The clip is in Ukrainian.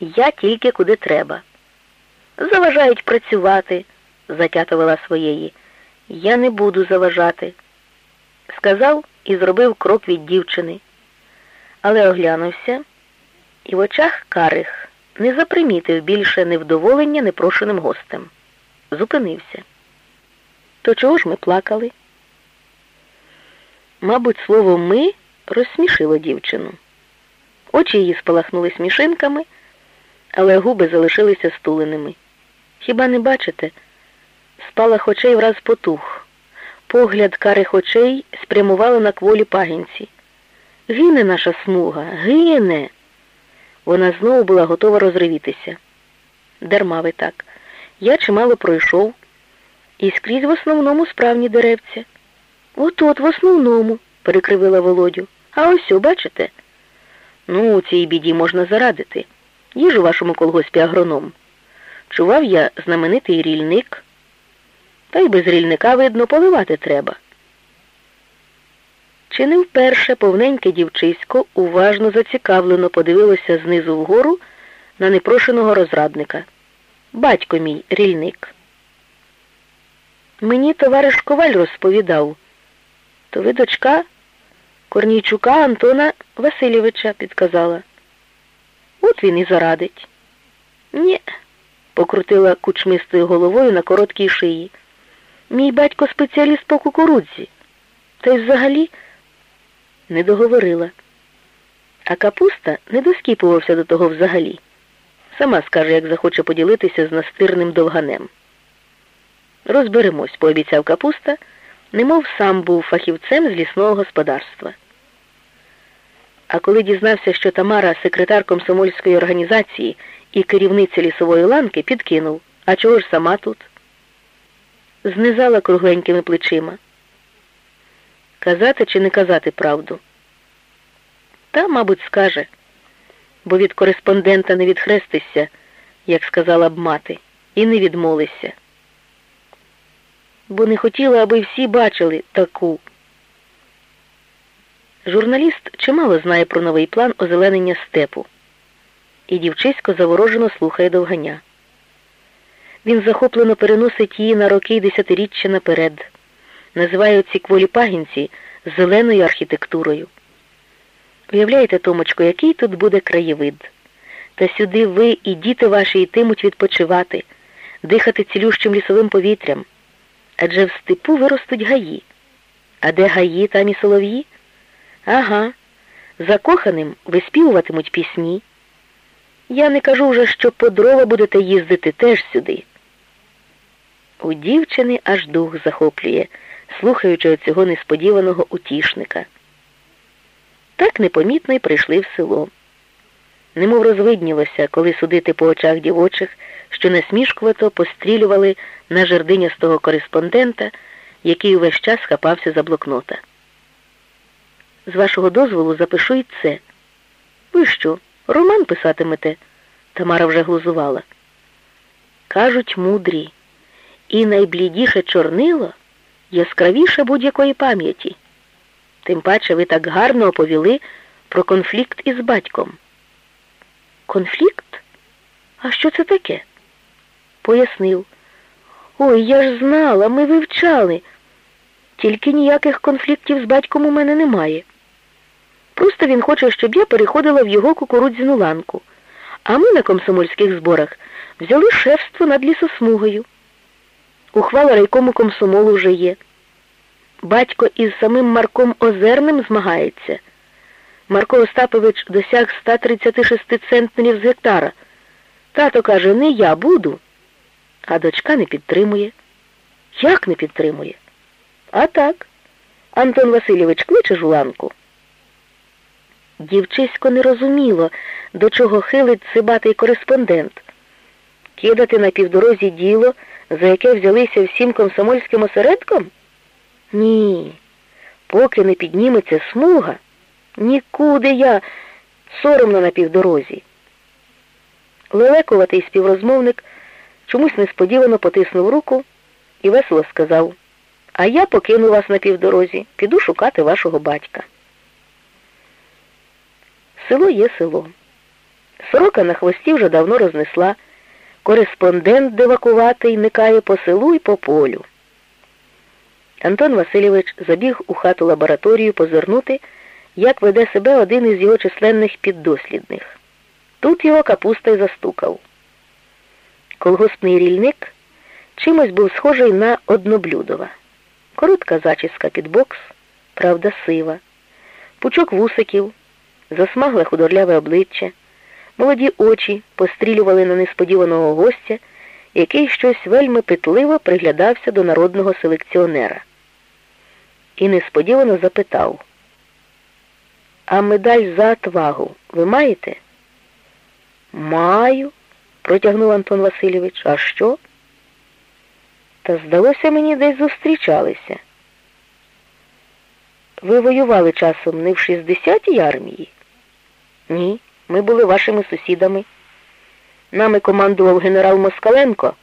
Я тільки куди треба. Заважають працювати, затятувала своєї. Я не буду заважати. Сказав і зробив крок від дівчини. Але оглянувся і в очах карих не запримітив більше невдоволення непрошеним гостем. Зупинився. То чого ж ми плакали? Мабуть, слово ми розсмішило дівчину. Очі її спалахнули смішинками, але губи залишилися стуленими. Хіба не бачите? Спалах очей враз потух. Погляд карих очей спрямували на кволі пагінці. Гине наша смуга, гине. Вона знову була готова розривітися. Дарма ви так. Я чимало пройшов, і скрізь в основному справні деревця. От-от, в основному, перекривила Володю. А ось, бачите? Ну, цій біді можна зарадити. Їж у вашому колгоспі агроном. Чував я знаменитий рільник. Та й без рільника, видно, поливати треба. Чи не вперше повненьке дівчисько уважно зацікавлено подивилося знизу вгору на непрошеного розрадника. Батько мій рільник. Мені товариш Коваль розповідав, то ви дочка Корнійчука Антона Васильовича підказала. От він і зарадить. Ні, покрутила кучмистою головою на короткій шиї. Мій батько спеціаліст по кукурудзі. Та й взагалі не договорила. А капуста не доскіпувався до того взагалі. Сама скаже, як захоче поділитися з настирним довганем. Розберемось, пообіцяв капуста, немов сам був фахівцем з лісного господарства. А коли дізнався, що Тамара секретар комсомольської організації і керівниця лісової ланки, підкинув, а чого ж сама тут? Знизала кругленькими плечима. Казати чи не казати правду? Та, мабуть, скаже, бо від кореспондента не відхрестишся, як сказала б мати, і не відмолишся. Бо не хотіла, аби всі бачили таку. Журналіст чимало знає про новий план озеленення степу, і дівчисько заворожено слухає довганя. Він захоплено переносить її на роки й десятиріччя наперед, називає ці кволі пагінці зеленою архітектурою. Уявляєте, Томочко, який тут буде краєвид? Та сюди ви і діти ваші йтимуть відпочивати, дихати цілющим лісовим повітрям. Адже в степу виростуть гаї. А де гаї, там і солов'ї? Ага, закоханим виспівуватимуть пісні. Я не кажу вже, що по дрова будете їздити теж сюди. У дівчини аж дух захоплює, слухаючи цього несподіваного утішника. Так непомітно й прийшли в село. Немов розвиднілося, коли судити по очах дівочих, що насмішкувато пострілювали на жердинястого кореспондента, який увесь час хапався за блокнота. З вашого дозволу запишу й це. Ви що, роман писатимете? Тамара вже глузувала. Кажуть, мудрі, і найблідіше чорнило яскравіше будь-якої пам'яті. Тим паче ви так гарно оповіли про конфлікт із батьком. Конфлікт? А що це таке? Пояснив. Ой, я ж знала, ми вивчали. Тільки ніяких конфліктів з батьком у мене немає. Просто він хоче, щоб я переходила в його кукурудзяну ланку, а ми на комсомольських зборах взяли шефство над лісосмугою. Ухвала райкому комсомолу вже є. Батько із самим Марком Озерним змагається. Марко Остапович досяг 136 центнерів з гектара. Тато каже, не я буду, а дочка не підтримує. Як не підтримує? А так. Антон Васильович кличе жуланку. Дівчисько не розуміло, до чого хилить цибатий кореспондент. Кидати на півдорозі діло, за яке взялися всім комсомольським осередком? Ні, поки не підніметься смуга, нікуди я соромно на півдорозі. Лелекуватий співрозмовник чомусь несподівано потиснув руку і весело сказав, а я покину вас на півдорозі, піду шукати вашого батька. Село є село. Сорока на хвості вже давно рознесла. Кореспондент дивакуватий никає по селу і по полю. Антон Васильович забіг у хату лабораторію позирнути, як веде себе один із його численних піддослідних. Тут його капуста й застукав. Колгоспний рільник чимось був схожий на одноблюдова. Коротка зачіска під бокс, правда, сива, пучок вусиків, засмагле худорляве обличчя, молоді очі пострілювали на несподіваного гостя, який щось вельми питливо приглядався до народного селекціонера. І несподівано запитав, а медаль за отвагу ви маєте? Маю, протягнув Антон Васильович. А що? Та здалося мені десь зустрічалися. Ви воювали часом не в 60-й армії? Ні, ми були вашими сусідами. Нами командував генерал Москаленко.